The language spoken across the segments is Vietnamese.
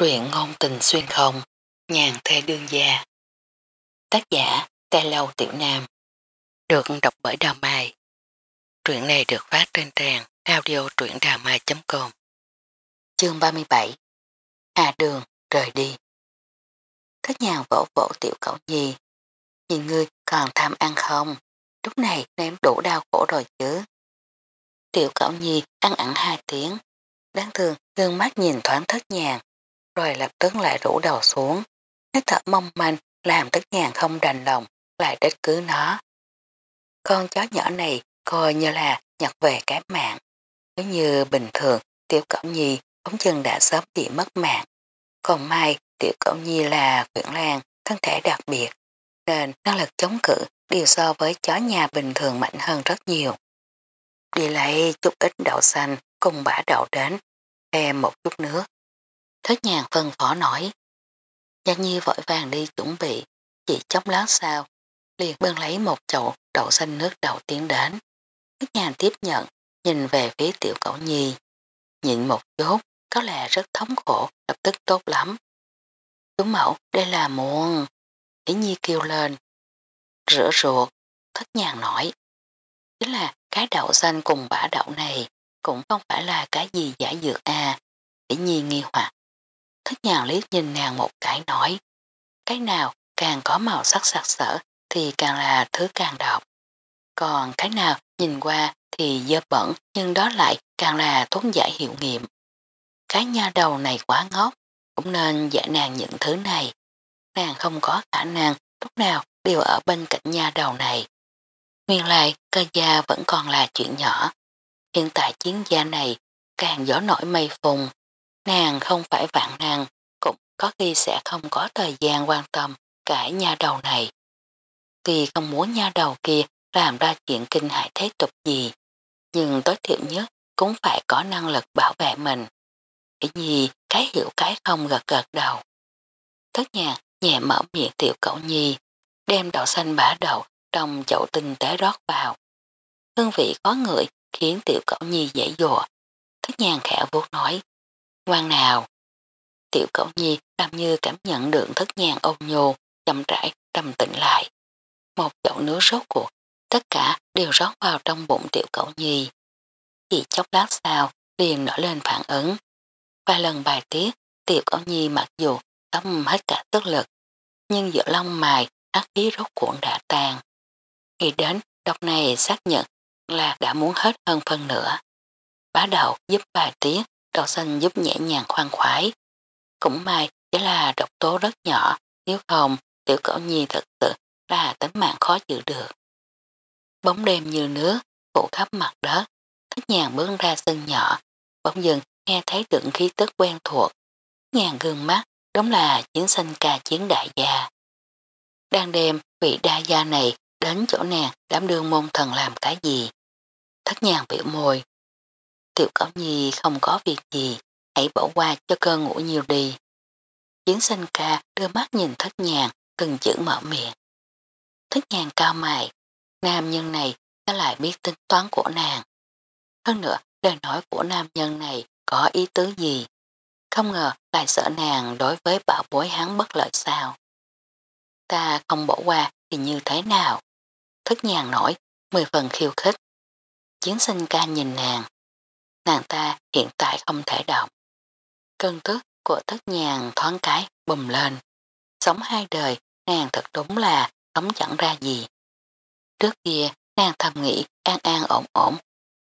Truyện ngôn tình xuyên không, nhàn thê đương gia. Tác giả, Tê Lâu Tiểu Nam. Được đọc bởi Đào Mai. Truyện này được phát trên trang audio truyệnđàmai.com Chương 37 Hà Đường, rời đi. Thất nhàn vỗ vỗ tiểu cậu nhi. Nhìn ngươi còn tham ăn không? Lúc này ném đủ đau khổ rồi chứ. Tiểu cậu nhi ăn ẩn hai tiếng. Đáng thương gương mắt nhìn thoáng thất nhàn rồi lập tức lại rủ đầu xuống. Hít thở mong manh làm tất nhàng không đành lòng, lại đích cứ nó. Con chó nhỏ này coi như là nhặt về cái mạng. Nếu như bình thường, tiểu cẩm nhi bóng chân đã sớm bị mất mạng. Còn mai, tiểu cẩm nhi là quyển lan, thân thể đặc biệt, nên năng lực chống cự đều so với chó nhà bình thường mạnh hơn rất nhiều. Đi lấy chút ít đậu xanh cùng bả đậu đến, thêm một chút nước. Thất nhàn phân phỏ nổi. Giang Nhi vội vàng đi chuẩn bị, chỉ chốc lát sau, liền bưng lấy một chậu đậu xanh nước đầu tiến đến. Thất nhàn tiếp nhận, nhìn về phía tiểu cậu nhi. Nhịn một chút, có lẽ rất thống khổ, lập tức tốt lắm. Chú mẫu, đây là muôn. Ý nhi kêu lên. Rửa ruột, thất nhàn nổi. Chính là cái đậu xanh cùng bả đậu này cũng không phải là cái gì giả dược à. Ý nhi nghi hoặc. Thất nhàng liếc nhìn nàng một cái nói. Cái nào càng có màu sắc sặc sỡ thì càng là thứ càng độc. Còn cái nào nhìn qua thì dơ bẩn nhưng đó lại càng là thuốc giải hiệu nghiệm. Cái nha đầu này quá ngốc, cũng nên dạy nàng những thứ này. Nàng không có khả năng lúc nào đều ở bên cạnh nha đầu này. Nguyên lại cơ gia vẫn còn là chuyện nhỏ. Hiện tại chiến gia này càng gió nổi mây phùng, Nàng không phải vạn năng, cũng có khi sẽ không có thời gian quan tâm cả nha đầu này. Tuy không muốn nha đầu kia làm ra chuyện kinh hại thế tục gì, nhưng tối thiểu nhất cũng phải có năng lực bảo vệ mình. Cái gì cái hiểu cái không gật gật đầu. Thất nhạc nhẹ mở miệng tiểu cậu nhi, đem đậu xanh bả đậu trong chậu tinh tế rót vào. Hương vị có người khiến tiểu cậu nhi dễ dùa. Thất nhàng khẽ vuốt nói, quan nào. Tiểu cậu nhi làm như cảm nhận được thất nhàng ôn nhô, chậm rãi, trầm tĩnh lại. Một chậu nước rốt cuộc, tất cả đều rót vào trong bụng tiểu cậu nhi. Chỉ chốc lát sau, liền nở lên phản ứng. Vài lần bài tiết, tiểu cậu nhi mặc dù tâm hết cả tức lực, nhưng giữa lông mài, ác khí rốt cuộn đã tan. Khi đến, độc này xác nhận là đã muốn hết hơn phân nửa. Bá đầu giúp bài tiết, đậu xanh giúp nhẹ nhàng khoan khoái. Cũng may chỉ là độc tố rất nhỏ, nếu không tiểu cẩu nhi thật sự là tính mạng khó giữ được. Bóng đêm như nước, phủ khắp mặt đất, thất nhàng bước ra sân nhỏ, bỗng dừng nghe thấy tượng khí tức quen thuộc. Nhàng gương mắt, đúng là chiến sinh ca chiến đại gia. Đang đêm, vị đa gia này đến chỗ nàng đám đương môn thần làm cái gì. Thất nhàng biểu môi, Tiểu Cẩm Nhi không có việc gì, hãy bỏ qua cho cơ ngủ nhiều đi. Chiến sinh ca đưa mắt nhìn thất nhàng, từng chữ mở miệng. Thất nhàng cao mày, nam nhân này đã lại biết tính toán của nàng. Hơn nữa, lời nói của nam nhân này có ý tứ gì. Không ngờ lại sợ nàng đối với bảo bối hắn bất lợi sao. Ta không bỏ qua thì như thế nào. Thất nhàng nổi, mười phần khiêu khích. Chiến sinh ca nhìn nàng, nàng ta hiện tại không thể động. Cơn tức của tất nhàng thoáng cái bùm lên. Sống hai đời, nàng thật đúng là sống chẳng ra gì. Trước kia, nàng thầm nghĩ an an ổn ổn,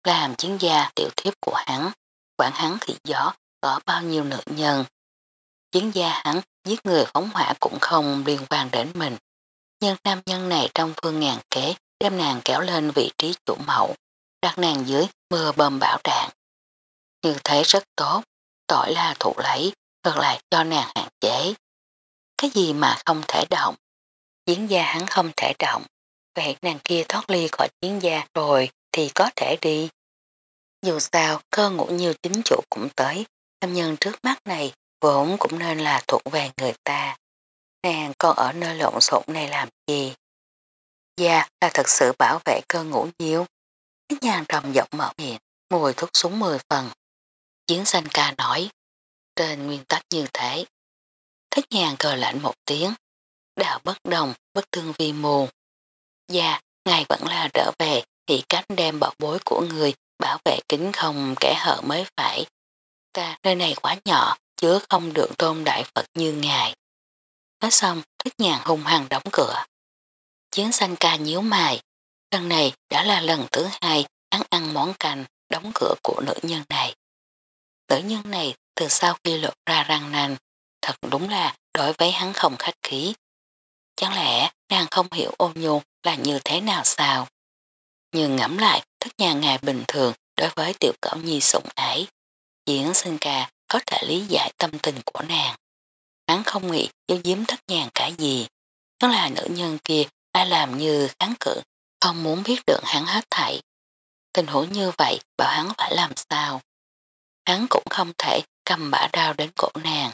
làm chiến gia tiểu thiếp của hắn, quản hắn thị gió có bao nhiêu nữ nhân. Chiến gia hắn giết người phóng hỏa cũng không liên quan đến mình. Nhưng nam nhân này trong phương ngàn kế đem nàng kéo lên vị trí chủ mẫu, đặt nàng dưới mưa bơm bão đạn. Như thế rất tốt, tội là thụ lấy, ngược lại cho nàng hạn chế. Cái gì mà không thể động? Chiến gia hắn không thể động, vậy nàng kia thoát ly khỏi chiến gia rồi thì có thể đi. Dù sao, cơ ngủ như chính chủ cũng tới, nam nhân trước mắt này vốn cũng nên là thuộc về người ta. Nàng còn ở nơi lộn xộn này làm gì? Gia là thật sự bảo vệ cơ ngủ nhiêu. Cái nhàn trầm giọng mở miệng, mùi thuốc súng mười phần. Chiến sanh ca nói, trên nguyên tắc như thế. Thích nhàn cờ lạnh một tiếng, đạo bất đồng, bất thương vi mù. Dạ, ngài vẫn là trở về thì cách đem bảo bối của người bảo vệ kính không kẻ hở mới phải. Ta nơi này quá nhỏ, chứa không được tôn đại Phật như ngài. Nói xong, thích nhàn hung hăng đóng cửa. Chiến sanh ca nhíu mài, lần này đã là lần thứ hai hắn ăn món canh đóng cửa của nữ nhân này tử nhân này từ sau khi lột ra răng nành, thật đúng là đối với hắn không khách khí. Chẳng lẽ nàng không hiểu ôn nhu là như thế nào sao? Nhưng ngẫm lại thức nhà ngài bình thường đối với tiểu cẩm nhi sủng ái. Diễn sinh ca có thể lý giải tâm tình của nàng. Hắn không nghĩ giấu giếm thất nhàn cả gì. Nó là nữ nhân kia đã làm như kháng cự, không muốn biết được hắn hết thảy. Tình huống như vậy bảo hắn phải làm sao? Hắn cũng không thể cầm bả đao đến cổ nàng.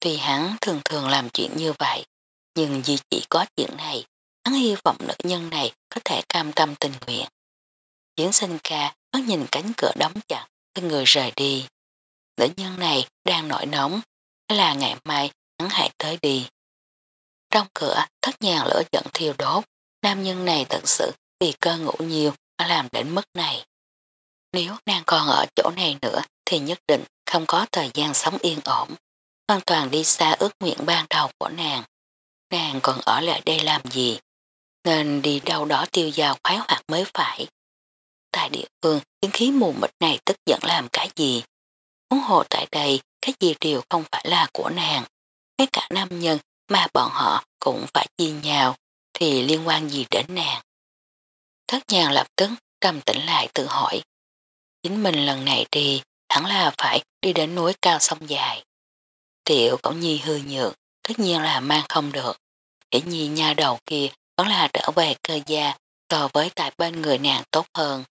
Tuy hắn thường thường làm chuyện như vậy, nhưng vì chỉ có chuyện này, hắn hy vọng nữ nhân này có thể cam tâm tình nguyện. Diễn sinh ca có nhìn cánh cửa đóng chặt, cái người rời đi. Nữ nhân này đang nổi nóng, là ngày mai hắn hãy tới đi. Trong cửa thất nhàng lửa giận thiêu đốt, nam nhân này thật sự vì cơ ngủ nhiều mà làm đến mức này. Nếu nàng còn ở chỗ này nữa thì nhất định không có thời gian sống yên ổn, hoàn toàn đi xa ước nguyện ban đầu của nàng. Nàng còn ở lại đây làm gì? Nên đi đâu đó tiêu dao khoái hoạt mới phải. Tại địa phương, tiếng khí mù mịt này tức giận làm cái gì? Muốn hồ tại đây, cái gì đều không phải là của nàng. Ngay cả nam nhân mà bọn họ cũng phải chia nhau, thì liên quan gì đến nàng? Thất nhàng lập tức trầm tĩnh lại tự hỏi. Chính mình lần này đi, hẳn là phải đi đến núi cao sông dài. Tiểu cổng nhi hư nhược, tất nhiên là mang không được. để nhi nha đầu kia vẫn là trở về cơ gia so với tại bên người nàng tốt hơn.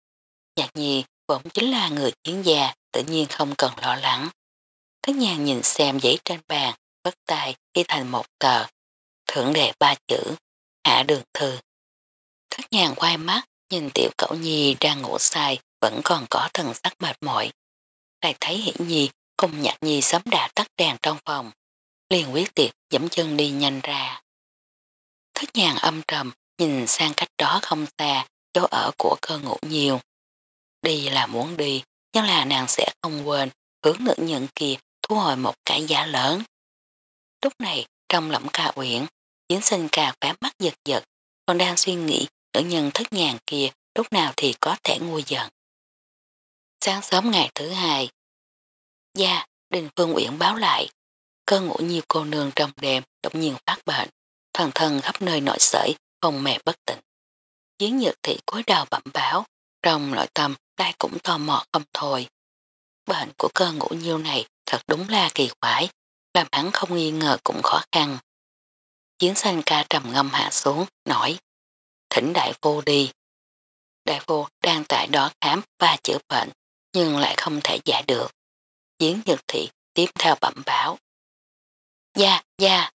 Nhạc nhi cũng chính là người chiến gia tự nhiên không cần lo lắng. tất nhàng nhìn xem giấy trên bàn, bất tay ghi thành một tờ. Thưởng đề ba chữ, hạ đường thư. Thất nhàng quay mắt, nhìn tiểu cậu nhi đang ngủ sai, vẫn còn có thần sắc mệt mỏi. Lại thấy hiển nhi cùng nhạc nhi sớm đã tắt đèn trong phòng. Liền quyết tiệt dẫm chân đi nhanh ra. Thất nhàng âm trầm, nhìn sang cách đó không xa, chỗ ở của cơ ngủ nhiều. Đi là muốn đi, nhưng là nàng sẽ không quên hướng nữ nhận kia thu hồi một cái giá lớn. Lúc này, trong lẫm ca uyển, diễn sinh ca khóa mắt giật giật, còn đang suy nghĩ nữ nhân thất nhàng kia lúc nào thì có thể ngu giận. Sáng sớm ngày thứ hai, Gia, Đình Phương Uyển báo lại, cơ ngủ nhiều cô nương trong đêm đột nhiên phát bệnh, thần thần khắp nơi nổi sởi, không mẹ bất tỉnh. Chiến nhược thị cúi đầu bẩm báo, trong nội tâm đai cũng tò mò không thôi. Bệnh của cơ ngủ nhiêu này thật đúng là kỳ quái, làm hắn không nghi ngờ cũng khó khăn. Chiến sanh ca trầm ngâm hạ xuống, nói, thỉnh đại vô đi. Đại vô đang tại đó khám và chữa bệnh, nhưng lại không thể giải được. Chiến nhật thị tiếp theo bẩm báo. Gia, gia.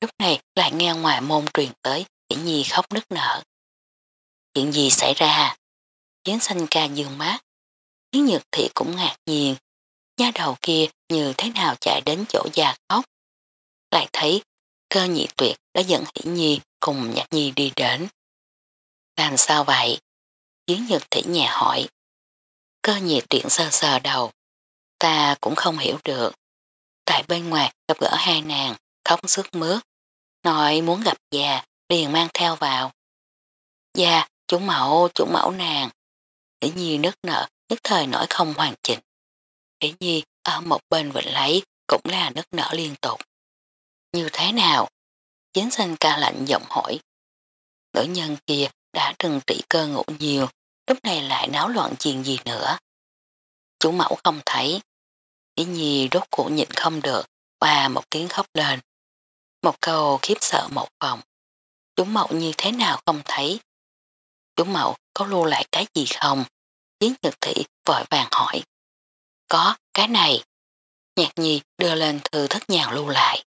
Lúc này lại nghe ngoài môn truyền tới, Kỷ Nhi khóc nức nở. Chuyện gì xảy ra? Chiến sanh ca dương mát. Chiến nhật thị cũng ngạc nhiên. Nha đầu kia như thế nào chạy đến chỗ già khóc. Lại thấy cơ nhị tuyệt đã dẫn Hỷ Nhi cùng Nhạc Nhi đi đến. Làm sao vậy? Chiến nhật thị nhà hỏi. Cơ nhiệt tuyệt sơ sờ đầu. Ta cũng không hiểu được. Tại bên ngoài gặp gỡ hai nàng, khóc sức mướt. Nói muốn gặp già, liền mang theo vào. Già, chủ mẫu, chủ mẫu nàng. để Nhi nức nở, nhất thời nổi không hoàn chỉnh. để Nhi ở một bên vịnh lấy cũng là nức nở liên tục. Như thế nào? Chiến sinh ca lạnh giọng hỏi. Nữ nhân kia đã trừng trị cơ ngủ nhiều, lúc này lại náo loạn chuyện gì nữa. Chủ mẫu không thấy. Ý nhi đốt cuộc nhịn không được, và một tiếng khóc lên. Một câu khiếp sợ một phòng. Chủ mẫu như thế nào không thấy. Chủ mẫu có lưu lại cái gì không? Chiến nhật thị vội vàng hỏi. Có, cái này. Nhạc nhi đưa lên thư thất nhàng lưu lại.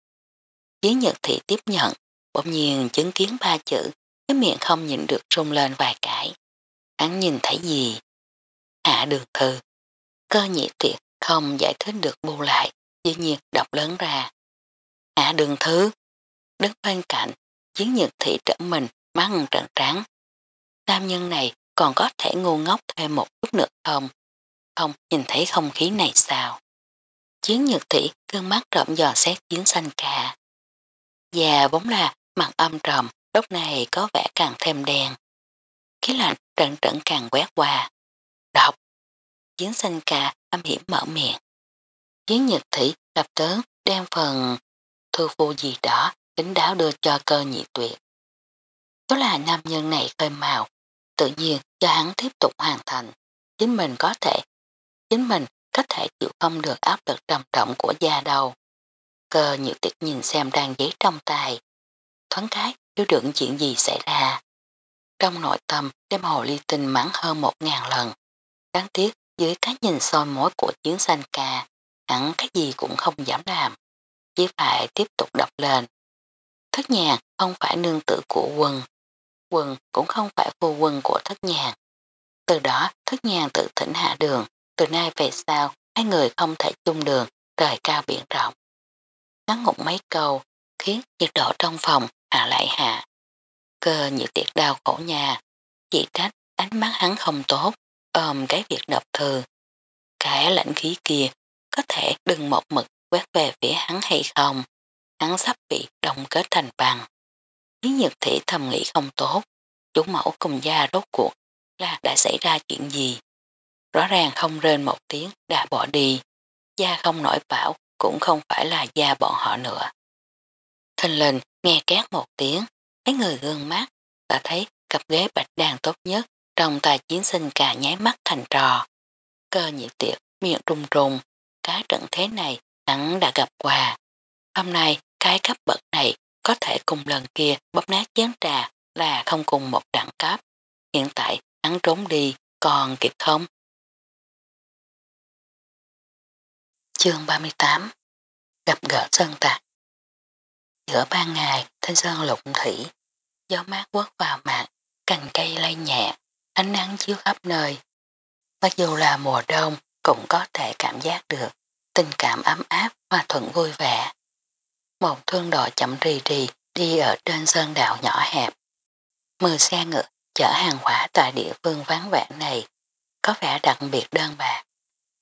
Chiến nhật thị tiếp nhận, bỗng nhiên chứng kiến ba chữ, cái miệng không nhìn được rung lên vài cái. Hắn nhìn thấy gì? À, Hạ đường thư. Cơ nhị tuyệt không giải thích được bu lại, dĩ nhiên đọc lớn ra. Hạ đường thứ, đứng bên cạnh, chiến nhược thị trở mình mắng trận trắng. Nam nhân này còn có thể ngu ngốc thêm một chút nữa không? Không nhìn thấy không khí này sao? Chiến nhược thị cơn mắt rộng dò xét chiến xanh ca. già vốn là mặt âm trầm, lúc này có vẻ càng thêm đen. Khí lạnh trận trận càng quét qua. Đọc. Chiến sinh ca âm hiểm mở miệng. Chiến nhật thị lập tớn đem phần thư phu gì đó tính đáo đưa cho cơ nhị tuyệt. Đó là nam nhân này khơi màu, tự nhiên cho hắn tiếp tục hoàn thành. Chính mình có thể, chính mình có thể chịu không được áp lực trầm trọng của da đầu. Cơ nhị tuyệt nhìn xem đang giấy trong tay. Thoáng cái, biết được chuyện gì xảy ra. Trong nội tâm đem hồ ly tinh mắng hơn một ngàn lần. Đáng tiếc dưới cái nhìn soi mối của chiến sanh ca, hẳn cái gì cũng không dám làm. Chỉ phải tiếp tục đọc lên. Thất nhàng không phải nương tử của quân. Quân cũng không phải phu quân của thất nhàng. Từ đó thất nhàng tự thỉnh hạ đường. Từ nay về sau, hai người không thể chung đường, trời cao biển rộng. Ngắn ngụm mấy câu, khiến nhiệt độ trong phòng hạ lại hạ. Cơ như tiệt đau khổ nhà, chỉ trách ánh mắt hắn không tốt, ôm cái việc độc thư. Cái lạnh khí kia có thể đừng một mực quét về phía hắn hay không. Hắn sắp bị đồng kết thành bằng. Lý nhật thị thầm nghĩ không tốt, chủ mẫu cùng gia rốt cuộc là đã xảy ra chuyện gì. Rõ ràng không rên một tiếng đã bỏ đi, gia không nổi bảo cũng không phải là gia bọn họ nữa. Thanh linh nghe két một tiếng, mấy người gương mắt, đã thấy cặp ghế bạch đàn tốt nhất trong tài chiến sinh cả nháy mắt thành trò. Cơ nhị tiệc, miệng trùng trùng, cái trận thế này hắn đã gặp quà. Hôm nay cái cấp bậc này có thể cùng lần kia bóp nát chén trà là không cùng một đẳng cấp. Hiện tại hắn trốn đi còn kịp không? Chương 38 Gặp gỡ sơn tạc Giữa ban ngày, thanh sơn lục thủy, gió mát quất vào mặt, cành cây lay nhẹ, ánh nắng chiếu khắp nơi. Mặc dù là mùa đông, cũng có thể cảm giác được tình cảm ấm áp hòa thuận vui vẻ. Một thương đội chậm rì rì đi ở trên sơn đạo nhỏ hẹp. Mười xe ngựa chở hàng hóa tại địa phương vắng vẻ này có vẻ đặc biệt đơn bạc.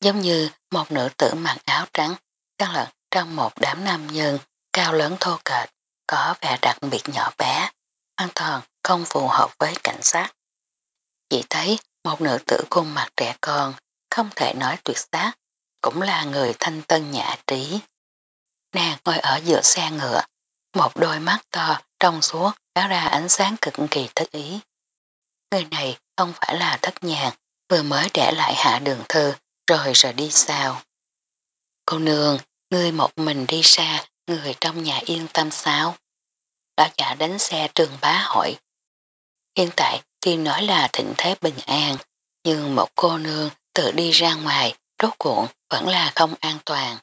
Giống như một nữ tử mặc áo trắng đang lẫn trong một đám nam nhân cao lớn thô kệch có vẻ đặc biệt nhỏ bé hoàn toàn không phù hợp với cảnh sát. Chỉ thấy một nữ tử khuôn mặt trẻ con không thể nói tuyệt sát, cũng là người thanh tân nhã trí. Nàng ngồi ở giữa xe ngựa, một đôi mắt to trong suốt báo ra ánh sáng cực kỳ thích ý. Người này không phải là thất nhàn, vừa mới để lại hạ đường thư rồi rời đi sao. Cô nương, ngươi một mình đi xa, người trong nhà yên tâm sao? Lão giả đánh xe trường bá hỏi. Hiện tại tuy nói là thịnh thế bình an, nhưng một cô nương tự đi ra ngoài, rốt cuộn vẫn là không an toàn.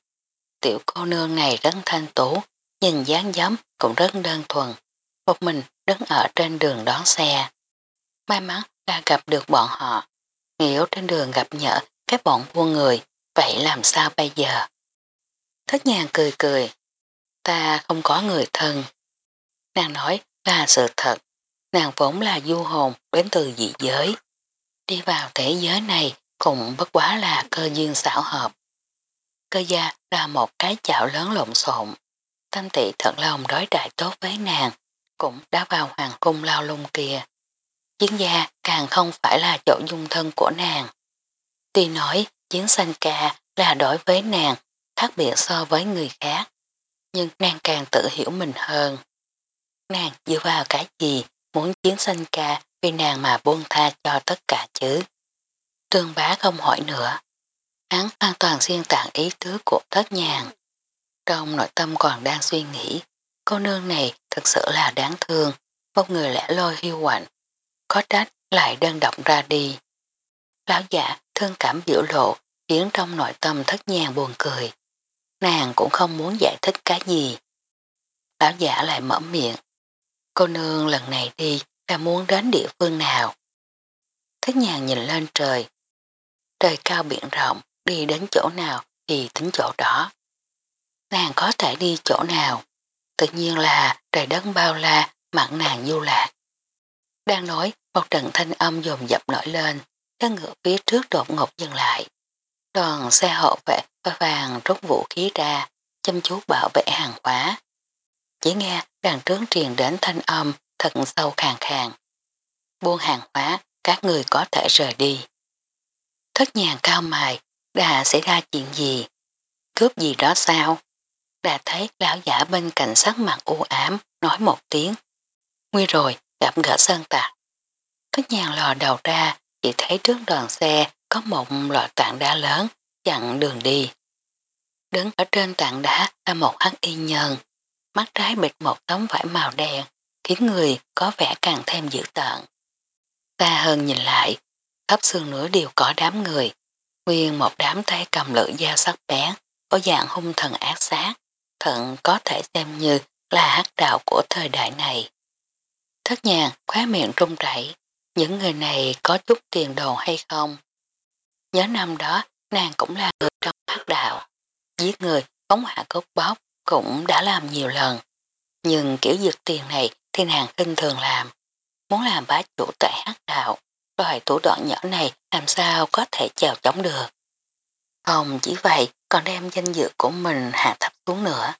Tiểu cô nương này rất thanh tú, nhìn dáng giống cũng rất đơn thuần. Một mình đứng ở trên đường đón xe. May mắn là gặp được bọn họ. Nếu trên đường gặp nhỡ các bọn vua người, vậy làm sao bây giờ? Thất nhàng cười cười. Ta không có người thân. Nàng nói là sự thật. Nàng vốn là du hồn đến từ dị giới. Đi vào thế giới này cũng bất quá là cơ duyên xảo hợp. Cơ gia là một cái chảo lớn lộn xộn. Tâm tị thật lòng đối đại tốt với nàng, cũng đã vào hoàng cung lao lung kia. Chiến gia càng không phải là chỗ dung thân của nàng. Tuy nói chiến sanh ca là đối với nàng khác biệt so với người khác, nhưng nàng càng tự hiểu mình hơn. Nàng dựa vào cái gì muốn chiến sanh ca vì nàng mà buông tha cho tất cả chứ. Trương bá không hỏi nữa. Hắn hoàn toàn xuyên tạng ý tứ của thất nhàng. Trong nội tâm còn đang suy nghĩ, cô nương này thật sự là đáng thương, một người lẽ lôi hiu quạnh, có trách lại đơn động ra đi. Lão giả thương cảm biểu lộ khiến trong nội tâm thất nhàng buồn cười. Nàng cũng không muốn giải thích cái gì. Lão giả lại mở miệng. Cô nương lần này đi là muốn đến địa phương nào? Thích nhàng nhìn lên trời. Trời cao biển rộng, đi đến chỗ nào thì tính chỗ đó. nàng có thể đi chỗ nào. Tự nhiên là trời đất bao la, mặn nàng du lạc. Đang nói, một trận thanh âm dồn dập nổi lên, cái ngựa phía trước đột ngột dừng lại. Đoàn xe hộ vệ và vàng rút vũ khí ra, chăm chú bảo vệ hàng hóa. Chỉ nghe đàn trướng truyền đến thanh âm thật sâu khàng khàng. Buôn hàng hóa, các người có thể rời đi. Thất nhàng cao mài, đã xảy ra chuyện gì? Cướp gì đó sao? Đã thấy lão giả bên cạnh sắc mặt u ám, nói một tiếng. Nguy rồi, gặp gỡ sơn tạc. Thất nhàng lò đầu ra, chỉ thấy trước đoàn xe có một loại tảng đá lớn, chặn đường đi. Đứng ở trên tảng đá là một hắc y nhân, mắt trái bịt một tấm vải màu đen, khiến người có vẻ càng thêm dữ tợn. Ta hơn nhìn lại, khắp xương nữa đều có đám người, nguyên một đám tay cầm lưỡi dao sắc bén, có dạng hung thần ác sát, thận có thể xem như là hắc đạo của thời đại này. Thất nhàng khóe miệng trung rảy, những người này có chút tiền đồ hay không? Nhớ năm đó, nàng cũng là người trong hát đạo, giết người, phóng hạ cốt bóp cũng đã làm nhiều lần. Nhưng kiểu dược tiền này thì nàng kinh thường làm. Muốn làm bá chủ tại hát đạo, loại thủ đoạn nhỏ này làm sao có thể chào chống được. Không chỉ vậy còn đem danh dự của mình hạ thấp xuống nữa.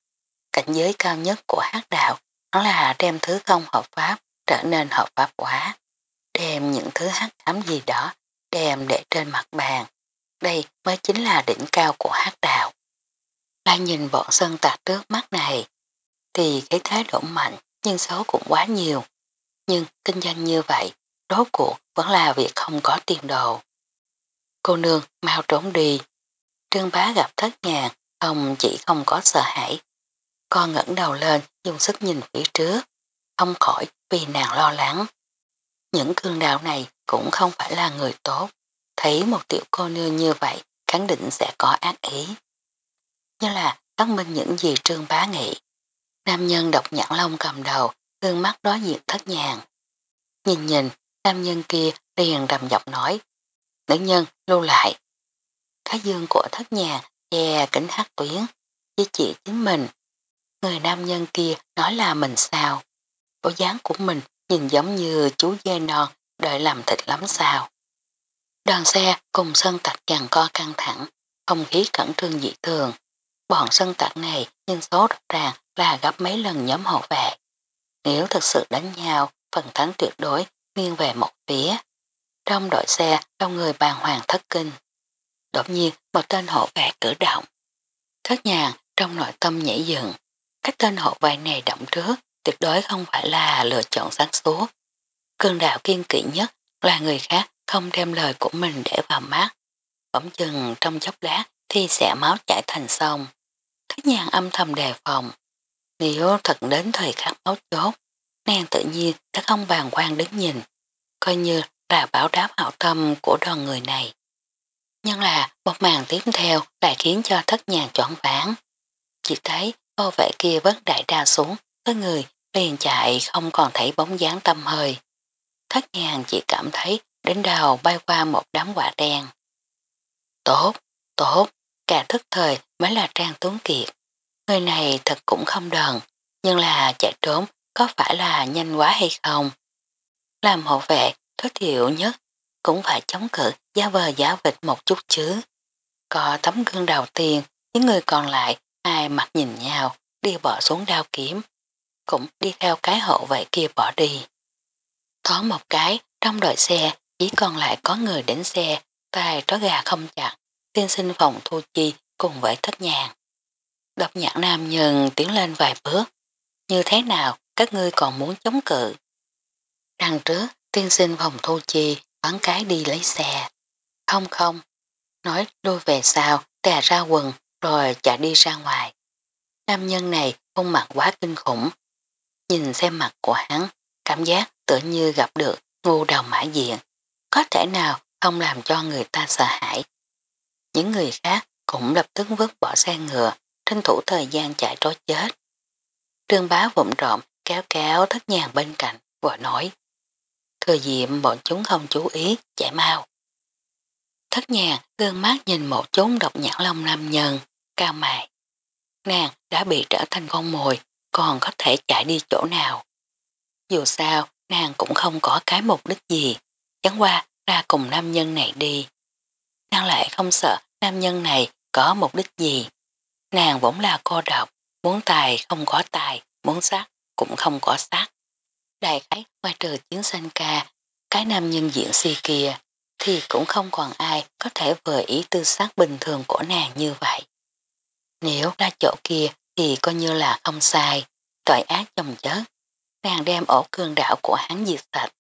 Cảnh giới cao nhất của hát đạo đó là đem thứ không hợp pháp trở nên hợp pháp quá. Đem những thứ hát ám gì đó đem để trên mặt bàn. Đây mới chính là đỉnh cao của hát đạo. Lại nhìn bọn sân tạc trước mắt này, thì cái thái độ mạnh nhưng xấu cũng quá nhiều. Nhưng kinh doanh như vậy, rốt cuộc vẫn là việc không có tiền đồ. Cô nương mau trốn đi. Trương bá gặp thất nhàng ông chỉ không có sợ hãi. Con ngẩng đầu lên, dùng sức nhìn phía trước. Không khỏi vì nàng lo lắng. Những cương đạo này cũng không phải là người tốt. Thấy một tiểu cô nương như vậy khẳng định sẽ có ác ý. Như là phát minh những gì trương bá nghĩ. Nam nhân độc nhãn lông cầm đầu, gương mắt đó diện thất nhàng. Nhìn nhìn, nam nhân kia liền đầm giọng nói. Nữ nhân lưu lại. Thái dương của thất nhàng che kính hát tuyến, với chị chính mình. Người nam nhân kia nói là mình sao. Bộ dáng của mình nhìn giống như chú dê non đợi làm thịt lắm sao. Đoàn xe cùng sân tạc chàng co căng thẳng, không khí cẩn trương dị thường. Bọn sân tạc này nhân số rõ ràng là gấp mấy lần nhóm hộ vệ. Nếu thực sự đánh nhau, phần thắng tuyệt đối nghiêng về một phía. Trong đội xe, đông người bàn hoàng thất kinh. Đột nhiên, một tên hộ vệ cử động. Thất nhàng trong nội tâm nhảy dựng. Các tên hộ vệ này động trước, tuyệt đối không phải là lựa chọn sáng suốt. Cương đạo kiên kỵ nhất là người khác không đem lời của mình để vào mắt. Bỗng chừng trong chốc lá thì sẽ máu chảy thành sông. Thất nhàng âm thầm đề phòng. Nếu thật đến thời khắc máu chốt, nàng tự nhiên đã không bàn quan đứng nhìn, coi như là bảo đáp hảo tâm của đoàn người này. Nhưng là một màn tiếp theo lại khiến cho thất nhàng chọn ván. Chỉ thấy cô vệ kia vớt đại đa xuống, tới người liền chạy không còn thấy bóng dáng tâm hơi. Thất nhàng chỉ cảm thấy đến đầu bay qua một đám quả đen. Tốt, tốt, cả thức thời mới là trang tuấn kiệt. Người này thật cũng không đần, nhưng là chạy trốn có phải là nhanh quá hay không? Làm hộ vệ tối thiểu nhất cũng phải chống cự giá vờ giá vịt một chút chứ. Có tấm gương đầu tiên, những người còn lại ai mặt nhìn nhau đi bỏ xuống đao kiếm, cũng đi theo cái hộ vệ kia bỏ đi. Thoáng một cái, trong đội xe chỉ còn lại có người đến xe, tài trói gà không chặt, tiên sinh phòng thu chi cùng với thất nhàn Độc nhãn nam nhân tiến lên vài bước. Như thế nào các ngươi còn muốn chống cự? Đằng trước, tiên sinh phòng thu chi bắn cái đi lấy xe. Không không, nói đôi về sau, tè ra quần rồi chạy đi ra ngoài. Nam nhân này khuôn mặt quá kinh khủng. Nhìn xem mặt của hắn, cảm giác tự như gặp được ngu đầu mã diện. Có thể nào không làm cho người ta sợ hãi. Những người khác cũng lập tức vứt bỏ xe ngựa, tranh thủ thời gian chạy trối chết. Trương bá vụn trộm kéo kéo thất nhàng bên cạnh, gọi nói. Thừa diệm bọn chúng không chú ý, chạy mau. Thất nhàng gương mắt nhìn một chốn độc nhãn lông nam nhân, cao mài. nàng đã bị trở thành con mồi, còn có thể chạy đi chỗ nào. Dù sao, nàng cũng không có cái mục đích gì, chẳng qua ra cùng nam nhân này đi. Nàng lại không sợ nam nhân này có mục đích gì. Nàng vốn là cô độc, muốn tài không có tài, muốn sát cũng không có sát. Đại khái ngoài trừ chiến sanh ca, cái nam nhân diện si kia, thì cũng không còn ai có thể vừa ý tư sát bình thường của nàng như vậy. Nếu ra chỗ kia thì coi như là không sai, tội ác chồng chất. Nàng đem ổ cương đạo của hắn diệt sạch,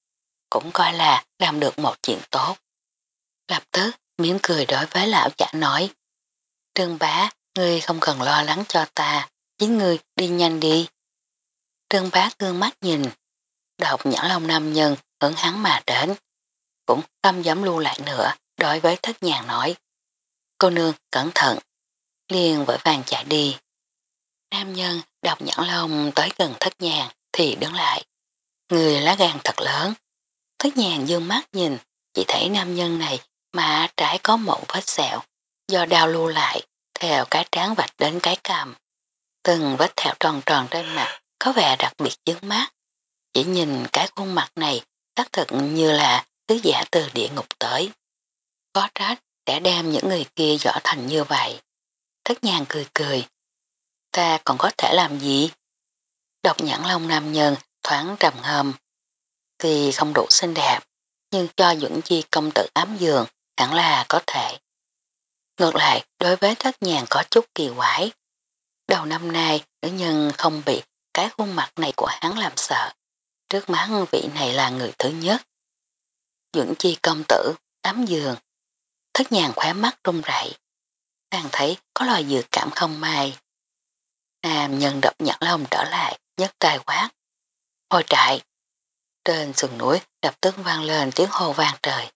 cũng coi là làm được một chuyện tốt. Lập tức, miếng cười đối với lão giả nói. Trương bá, ngươi không cần lo lắng cho ta, chính ngươi đi nhanh đi. Trương bá gương mắt nhìn, đọc nhãn lòng nam nhân hướng hắn mà đến. Cũng không dám lưu lại nữa, đối với thất nhàng nói. Cô nương, cẩn thận. Liền vội vàng chạy đi. Nam nhân đọc nhãn lông tới gần thất nhàng thì đứng lại. Người lá gan thật lớn. Thất nhàng dương mắt nhìn, chỉ thấy nam nhân này mà trái có một vết sẹo, do đau lưu lại, theo cái trán vạch đến cái cằm. Từng vết thẹo tròn tròn trên mặt, có vẻ đặc biệt dướng mắt. Chỉ nhìn cái khuôn mặt này, xác thực như là thứ giả từ địa ngục tới. Có trách sẽ đem những người kia dõi thành như vậy. Thất nhàng cười cười. Ta còn có thể làm gì? Độc nhãn long nam nhân thoáng trầm hầm. Thì không đủ xinh đẹp, nhưng cho dưỡng Chi công tử ám giường hẳn là có thể. Ngược lại, đối với thất nhàng có chút kỳ quái. Đầu năm nay, nữ nhân không bị cái khuôn mặt này của hắn làm sợ. Trước mắt vị này là người thứ nhất. Dưỡng Chi công tử, ám giường. Thất nhàng khóe mắt rung rảy. Nàng thấy có loài dự cảm không may. Nam nhân đập nhãn lòng trở lại, nhất tài quát. Hồi trại. Trên sườn núi lập tức vang lên tiếng hô vang trời.